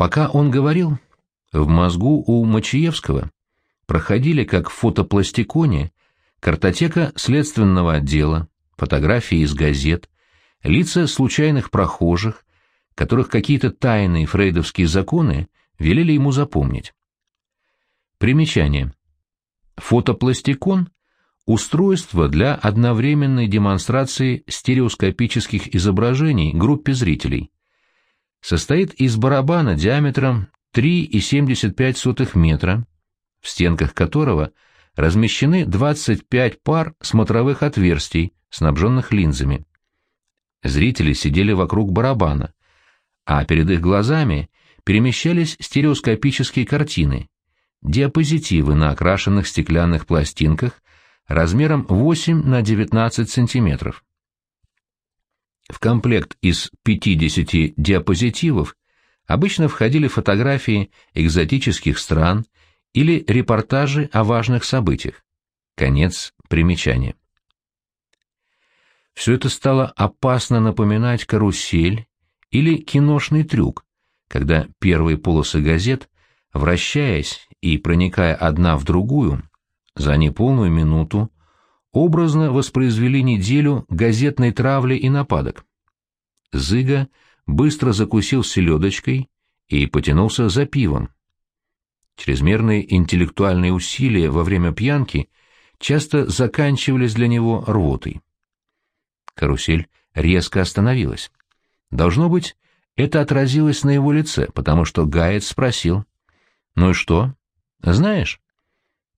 Пока он говорил, в мозгу у Мачиевского проходили, как в фотопластиконе, картотека следственного отдела, фотографии из газет, лица случайных прохожих, которых какие-то тайные фрейдовские законы велели ему запомнить. Примечание. Фотопластикон — устройство для одновременной демонстрации стереоскопических изображений группе зрителей. Состоит из барабана диаметром 3,75 метра, в стенках которого размещены 25 пар смотровых отверстий, снабженных линзами. Зрители сидели вокруг барабана, а перед их глазами перемещались стереоскопические картины, диапозитивы на окрашенных стеклянных пластинках размером 8 на 19 сантиметров. В комплект из 50 диапозитивов обычно входили фотографии экзотических стран или репортажи о важных событиях. Конец примечания. Все это стало опасно напоминать карусель или киношный трюк, когда первые полосы газет, вращаясь и проникая одна в другую, за неполную минуту образно воспроизвели неделю газетной травли и нападок. Зыга быстро закусил селедочкой и потянулся за пивом. Чрезмерные интеллектуальные усилия во время пьянки часто заканчивались для него рвотой. Карусель резко остановилась. Должно быть, это отразилось на его лице, потому что Гайец спросил. «Ну и что? Знаешь?»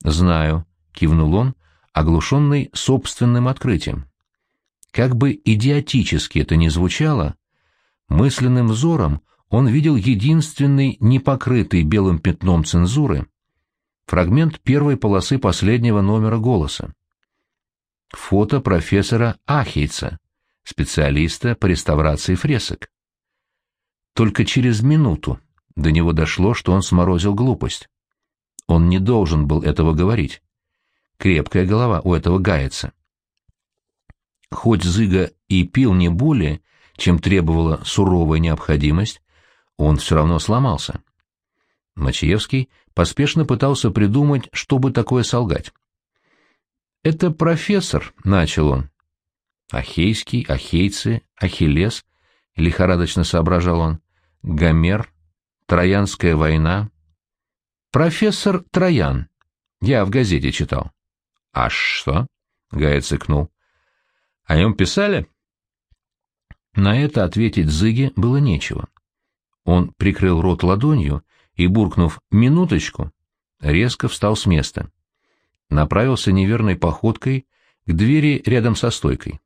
«Знаю», — кивнул он, оглушенный собственным открытием. Как бы идиотически это ни звучало, мысленным взором он видел единственный непокрытый белым пятном цензуры фрагмент первой полосы последнего номера «Голоса». Фото профессора Ахейца, специалиста по реставрации фресок. Только через минуту до него дошло, что он сморозил глупость. Он не должен был этого говорить. Крепкая голова у этого гается. Хоть Зыга и пил не более, чем требовала суровая необходимость, он все равно сломался. Мачиевский поспешно пытался придумать, чтобы такое солгать. «Это профессор», — начал он. «Ахейский, ахейцы, Ахиллес», — лихорадочно соображал он, — «Гомер, Троянская война». «Профессор Троян. Я в газете читал». «А что?» — Гая цыкнул. «О нем писали?» На это ответить Зыге было нечего. Он прикрыл рот ладонью и, буркнув «минуточку», резко встал с места направился неверной походкой к двери рядом со стойкой.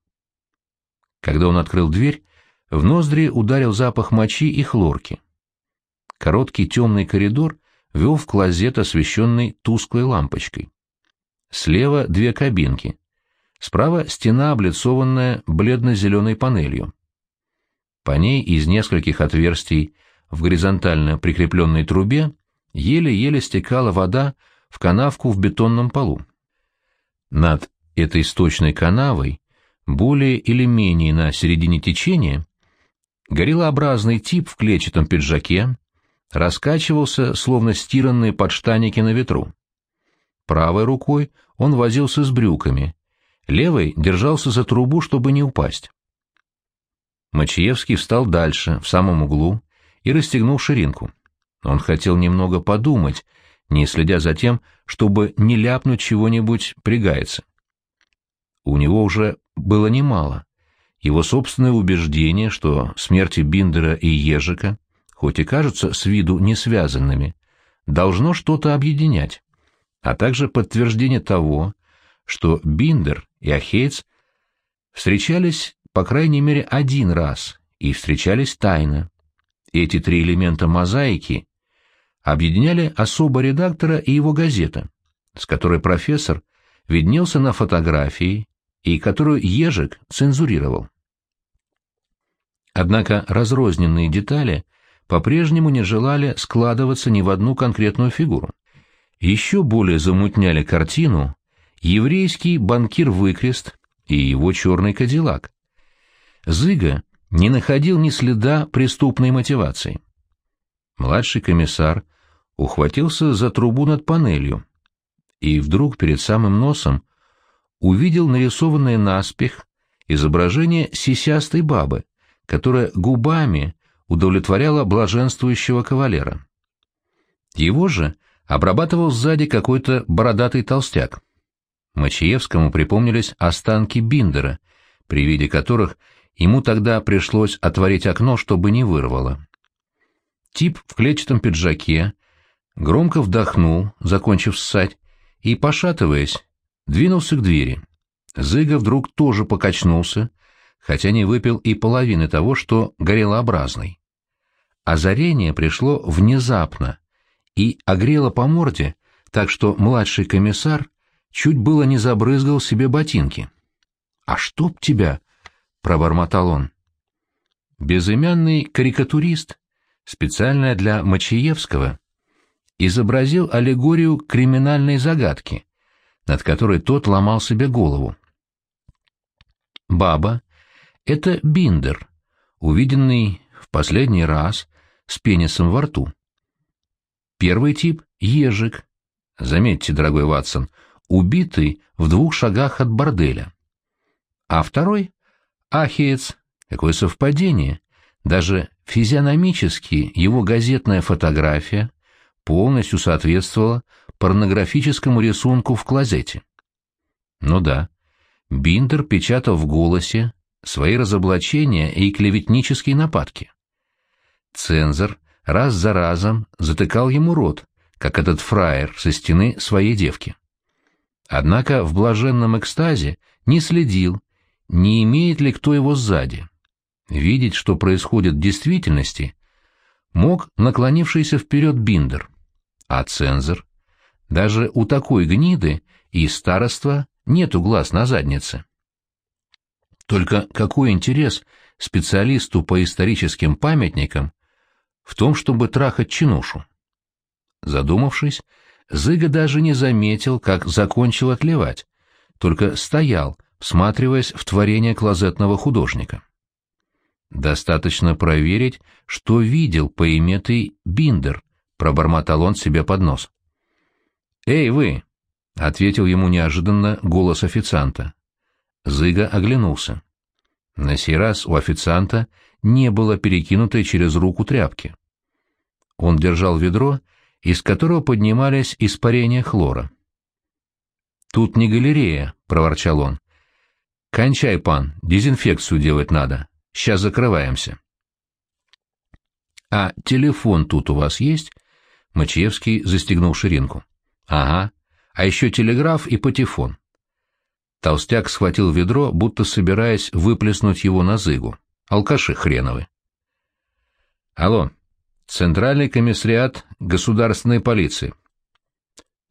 Когда он открыл дверь, в ноздри ударил запах мочи и хлорки. Короткий темный коридор вел в клозет, освещенный тусклой лампочкой. Слева две кабинки. Справа стена, облицованная бледно-зеленой панелью. По ней из нескольких отверстий в горизонтально прикрепленной трубе еле-еле стекала вода в канавку в бетонном полу. Над этой сточной канавой, более или менее на середине течения, гориллообразный тип в клетчатом пиджаке раскачивался, словно стиранные подштаники на ветру. Правой рукой он возился с брюками, левой держался за трубу, чтобы не упасть. Мачиевский встал дальше, в самом углу, и расстегнул ширинку. Он хотел немного подумать, не следя за тем, чтобы не ляпнуть чего-нибудь пригается. У него уже было немало. Его собственное убеждение, что смерти Биндера и Ежика, хоть и кажутся с виду не связанными, должно что-то объединять, а также подтверждение того, что Биндер и Ахейц встречались по крайней мере один раз и встречались тайно. Эти три элемента мозаики объединяли особо редактора и его газета, с которой профессор виднелся на фотографии и которую Ежик цензурировал. Однако разрозненные детали по-прежнему не желали складываться ни в одну конкретную фигуру. Еще более замутняли картину еврейский банкир-выкрест и его черный кадиллак. Зыга не находил ни следа преступной мотивации. Младший комиссар ухватился за трубу над панелью и вдруг перед самым носом увидел нарисованное наспех изображение сисястой бабы, которая губами удовлетворяла блаженствующего кавалера. Его же обрабатывал сзади какой-то бородатый толстяк. Мачиевскому припомнились останки Биндера, при виде которых ему тогда пришлось отворить окно, чтобы не вырвало. Тип в клетчатом пиджаке громко вдохнул, закончив ссать, и, пошатываясь, двинулся к двери. Зыга вдруг тоже покачнулся, хотя не выпил и половины того, что горелообразный. Озарение пришло внезапно и огрело по морде, так что младший комиссар чуть было не забрызгал себе ботинки. «А чтоб тебя!» — пробормотал он. Безымянный карикатурист, специально для Мачиевского, изобразил аллегорию криминальной загадки, над которой тот ломал себе голову. Баба — это биндер, увиденный в последний раз с пенисом во рту. Первый тип — ежик. Заметьте, дорогой Ватсон, убитый в двух шагах от борделя. А второй — ахиец. Какое совпадение! Даже физиономически его газетная фотография полностью соответствовала порнографическому рисунку в клозете. Ну да, Биндер печатал в голосе свои разоблачения и клеветнические нападки. Цензор раз за разом затыкал ему рот, как этот фраер со стены своей девки. Однако в блаженном экстазе не следил, не имеет ли кто его сзади. Видеть, что происходит в действительности, мог наклонившийся вперед Биндер. А цензор? Даже у такой гниды и староства нету глаз на заднице. Только какой интерес специалисту по историческим памятникам в том, чтобы трахать чинушу? Задумавшись, Зыга даже не заметил, как закончил отливать, только стоял, всматриваясь в творение клозетного художника. Достаточно проверить, что видел поиметый Биндер, — пробормотал он себе под нос. «Эй, вы!» — ответил ему неожиданно голос официанта. Зыга оглянулся. На сей раз у официанта не было перекинутой через руку тряпки. Он держал ведро, из которого поднимались испарения хлора. «Тут не галерея», — проворчал он. «Кончай, пан, дезинфекцию делать надо. Сейчас закрываемся». «А телефон тут у вас есть?» Мачевский застегнул ширинку. «Ага. А еще телеграф и патефон». Толстяк схватил ведро, будто собираясь выплеснуть его на зыгу. Алкаши хреновы. «Алло. Центральный комиссариат государственной полиции».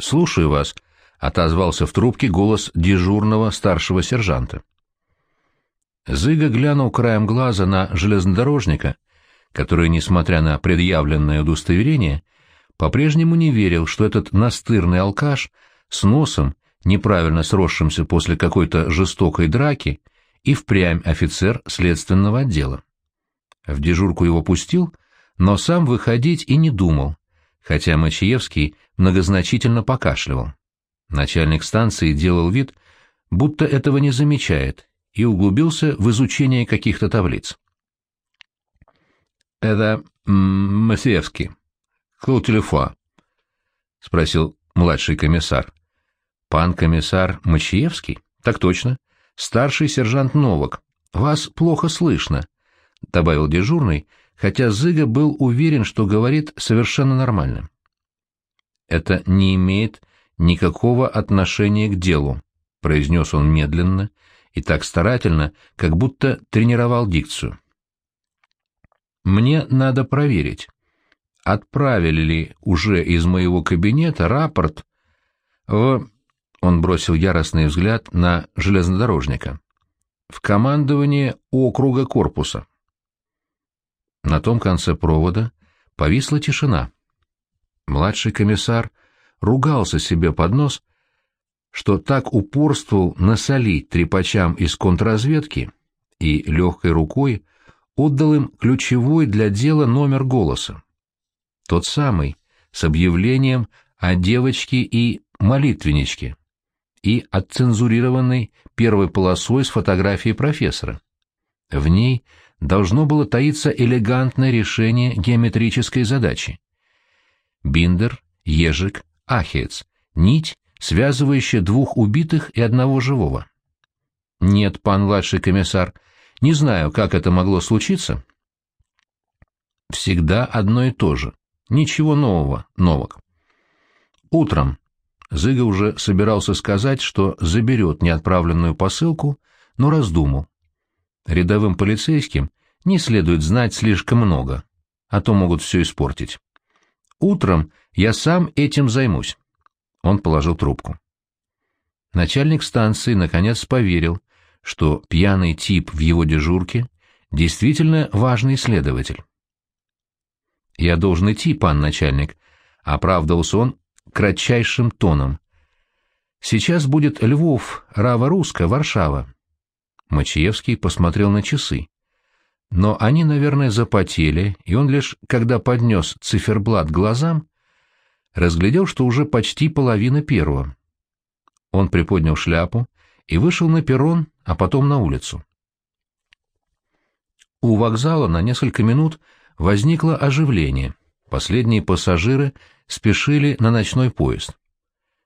«Слушаю вас», — отозвался в трубке голос дежурного старшего сержанта. Зыга глянул краем глаза на железнодорожника, который, несмотря на предъявленное удостоверение, — по-прежнему не верил, что этот настырный алкаш с носом, неправильно сросшимся после какой-то жестокой драки, и впрямь офицер следственного отдела. В дежурку его пустил, но сам выходить и не думал, хотя Мачиевский многозначительно покашливал. Начальник станции делал вид, будто этого не замечает, и углубился в изучение каких-то таблиц. «Это Мачиевский», «Кол телефон?» — спросил младший комиссар. «Пан комиссар Мачиевский?» «Так точно. Старший сержант Новак. Вас плохо слышно», — добавил дежурный, хотя Зыга был уверен, что говорит совершенно нормально. «Это не имеет никакого отношения к делу», — произнес он медленно и так старательно, как будто тренировал дикцию. «Мне надо проверить, отправили ли уже из моего кабинета рапорт в... Он бросил яростный взгляд на железнодорожника. В командование округа корпуса. На том конце провода повисла тишина. Младший комиссар ругался себе под нос, что так упорствовал насолить трепачам из контрразведки и легкой рукой отдал им ключевой для дела номер голоса. Тот самый, с объявлением о девочке и молитвенничке и отцензурированной первой полосой с фотографией профессора. В ней должно было таиться элегантное решение геометрической задачи. Биндер, ежик, ахец, нить, связывающая двух убитых и одного живого. Нет, пан младший комиссар, не знаю, как это могло случиться. Всегда одно и то же. Ничего нового, Новок. Утром Зыга уже собирался сказать, что заберет неотправленную посылку, но раздумал. Рядовым полицейским не следует знать слишком много, а то могут все испортить. Утром я сам этим займусь. Он положил трубку. Начальник станции наконец поверил, что пьяный тип в его дежурке действительно важный следователь. «Я должен идти, пан начальник», — оправдывался он кратчайшим тоном. «Сейчас будет Львов, Рава-Руска, Варшава». Мачиевский посмотрел на часы. Но они, наверное, запотели, и он лишь, когда поднес циферблат глазам, разглядел, что уже почти половина первого. Он приподнял шляпу и вышел на перрон, а потом на улицу. У вокзала на несколько минут возникло оживление. Последние пассажиры спешили на ночной поезд.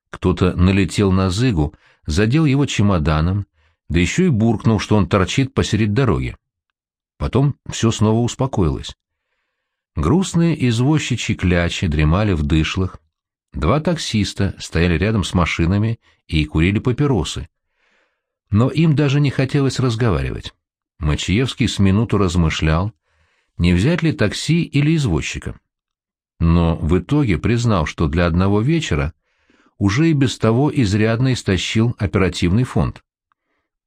Кто-то налетел на Зыгу, задел его чемоданом, да еще и буркнул, что он торчит посередине дороги. Потом все снова успокоилось. Грустные извозчичьи клячи дремали в дышлах. Два таксиста стояли рядом с машинами и курили папиросы. Но им даже не хотелось разговаривать. Мачиевский с минуту размышлял, не взять ли такси или извозчика. Но в итоге признал, что для одного вечера уже и без того изрядно истощил оперативный фонд.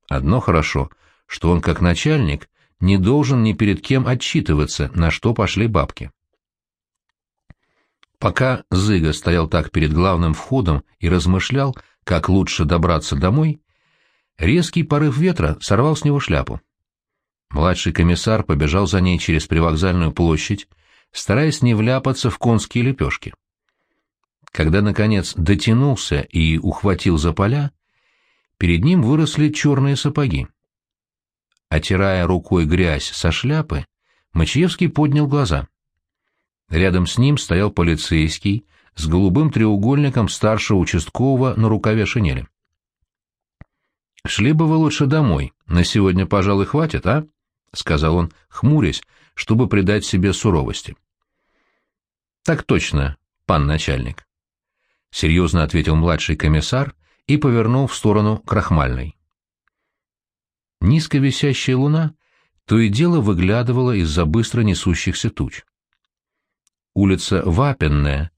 Одно хорошо, что он как начальник не должен ни перед кем отчитываться, на что пошли бабки. Пока Зыга стоял так перед главным входом и размышлял, как лучше добраться домой, резкий порыв ветра сорвал с него шляпу. Младший комиссар побежал за ней через привокзальную площадь, стараясь не вляпаться в конские лепешки. Когда, наконец, дотянулся и ухватил за поля, перед ним выросли черные сапоги. Отирая рукой грязь со шляпы, Мачиевский поднял глаза. Рядом с ним стоял полицейский с голубым треугольником старшего участкового на рукаве шинели. «Шли бы вы лучше домой. На сегодня, пожалуй, хватит, а?» — сказал он, хмурясь, чтобы придать себе суровости. «Так точно, пан начальник», — серьезно ответил младший комиссар и повернул в сторону Крахмальной. Низко висящая луна то и дело выглядывала из-за быстро несущихся туч. Улица Вапенная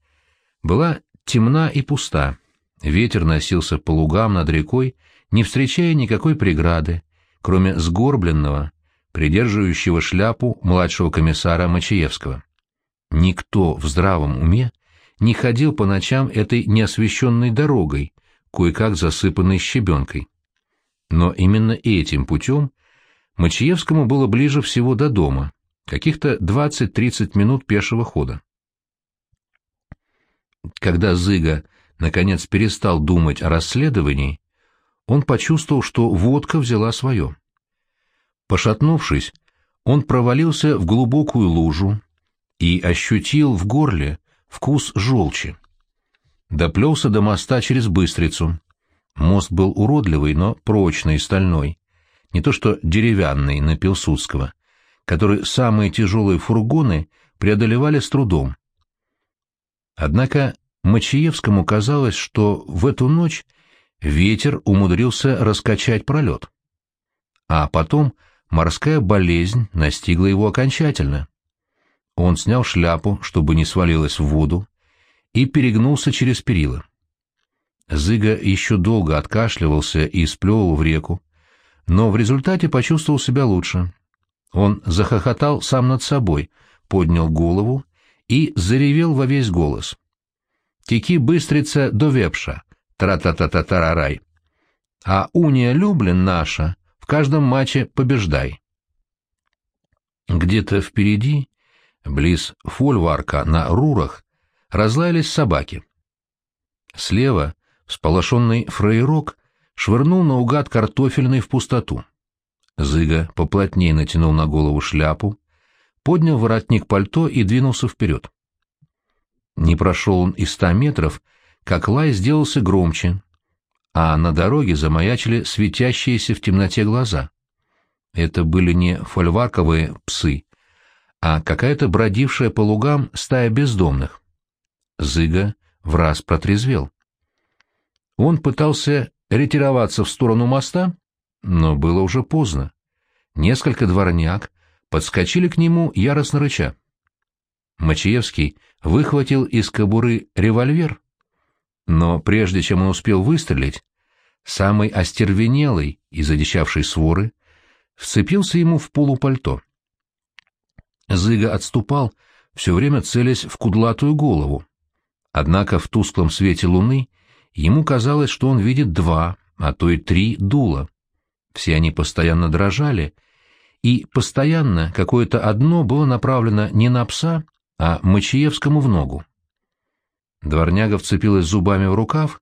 была темна и пуста, ветер носился по лугам над рекой, не встречая никакой преграды, кроме сгорбленного, придерживающего шляпу младшего комиссара Мачиевского. Никто в здравом уме не ходил по ночам этой неосвещенной дорогой, кое-как засыпанной щебенкой. Но именно этим путем Мачиевскому было ближе всего до дома, каких-то 20-30 минут пешего хода. Когда Зыга, наконец, перестал думать о расследовании, он почувствовал, что водка взяла свое. Пошатнувшись, он провалился в глубокую лужу и ощутил в горле вкус желчи. Доплелся до моста через Быстрицу. Мост был уродливый, но прочный, стальной. Не то что деревянный на Пилсудского, который самые тяжелые фургоны преодолевали с трудом. Однако Мачиевскому казалось, что в эту ночь ветер умудрился раскачать пролет. А потом морская болезнь настигла его окончательно. Он снял шляпу, чтобы не свалилась в воду, и перегнулся через перила. Зыга еще долго откашливался и сплевывал в реку, но в результате почувствовал себя лучше. Он захохотал сам над собой, поднял голову и заревел во весь голос. «Теки быстрица до вепша, тра-та-та-та-тарарай! А уния Люблин наша, в каждом матче побеждай!» Где-то впереди Близ фольварка на рурах разлаялись собаки. Слева всполошенный фрейрок швырнул наугад картофельный в пустоту. Зыга поплотнее натянул на голову шляпу, поднял воротник пальто и двинулся вперед. Не прошел он и ста метров, как лай сделался громче, а на дороге замаячили светящиеся в темноте глаза. Это были не фольварковые псы, а какая-то бродившая по лугам стая бездомных. Зыга в раз протрезвел. Он пытался ретироваться в сторону моста, но было уже поздно. Несколько дворняк подскочили к нему яростно рыча. Мачиевский выхватил из кобуры револьвер, но прежде чем он успел выстрелить, самый остервенелый из одичавшей своры вцепился ему в полупальто. Зыга отступал, все время целясь в кудлатую голову. Однако в тусклом свете луны ему казалось, что он видит два, а то и три дула. Все они постоянно дрожали, и постоянно какое-то одно было направлено не на пса, а Мачиевскому в ногу. Дворняга вцепилась зубами в рукав,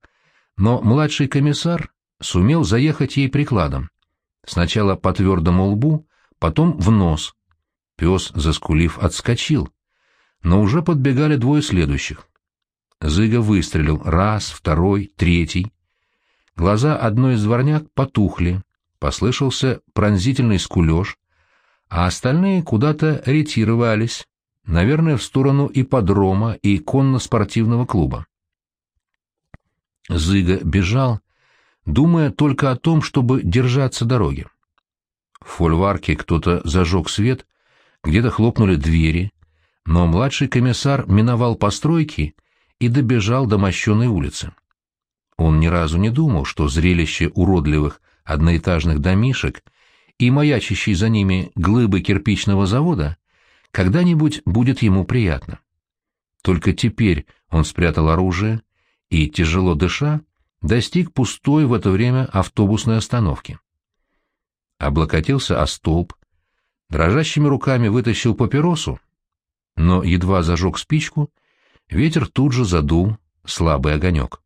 но младший комиссар сумел заехать ей прикладом. Сначала по твердому лбу, потом в нос. Пес, заскулив, отскочил. Но уже подбегали двое следующих. Зыга выстрелил раз, второй, третий. Глаза одной из дворняк потухли, послышался пронзительный скулеж, а остальные куда-то ретировались, наверное, в сторону ипподрома и конно-спортивного клуба. Зыга бежал, думая только о том, чтобы держаться дороги. В фольварке кто-то зажег свет, где-то хлопнули двери, но младший комиссар миновал постройки и добежал до мощенной улицы. Он ни разу не думал, что зрелище уродливых одноэтажных домишек и маячащие за ними глыбы кирпичного завода когда-нибудь будет ему приятно. Только теперь он спрятал оружие и, тяжело дыша, достиг пустой в это время автобусной остановки. Облокотился о столб, дрожащими руками вытащил папиросу, но едва зажег спичку, ветер тут же задул слабый огонек.